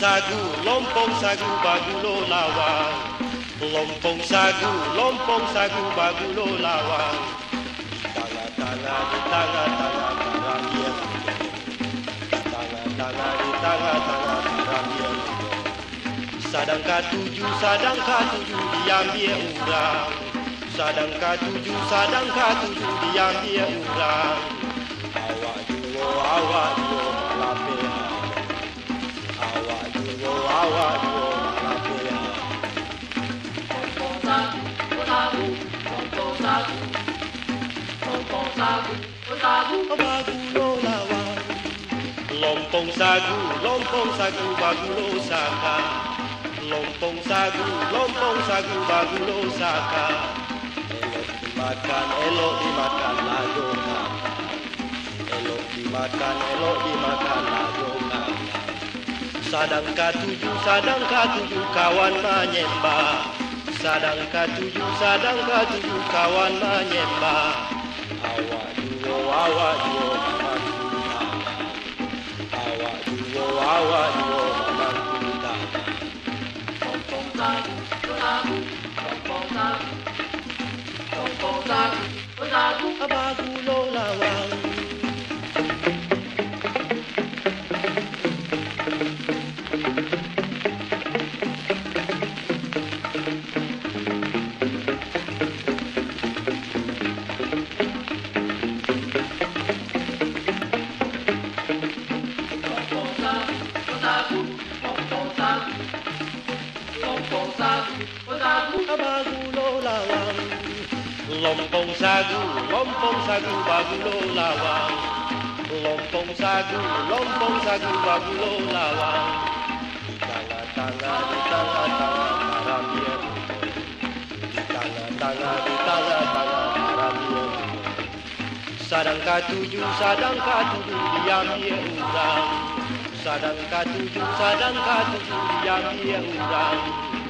sagu, lompong sagu bagulo lawa. Lompong sagu, lompong sagu bagulo lawa. Tala tala tala tala. tangan tangan diambil Sadang ka tujuh, sadang ka tujuh diambil orang Sadang ka tujuh, sadang ka tujuh diambil orang Awak juga, awak juga lapel Awak juga, awak juga lapel Kompong sagu, sagu, kompong sagu. Kompong sagu, sagu, sagu, sagu Lompong sagu, lompong sagu bagulo saka. Lompong sagu, lompong sagu bagulo saka. Elok dimakan, elok dimakan lagongan Elok dimakan, elok dimakan lagongan Sadang katuju, sadang katuju kawan menyembah. Sadang katuju, sadang katuju kawan menyembah iwo wawa iwo mama. Abagu. Lompong sagu, lompong sagu bagulo lawang. Lompong sagu, lompong sagu bagulo lawang. Di tanga-tanga, di tanga-tanga maramir Di tanga-tanga, di maramir Sadang katuju, sadang katuju diambil urang Sadang katuju, sadang katuju diambil urang Awak duo, awak duo malapeha Awak duo, awak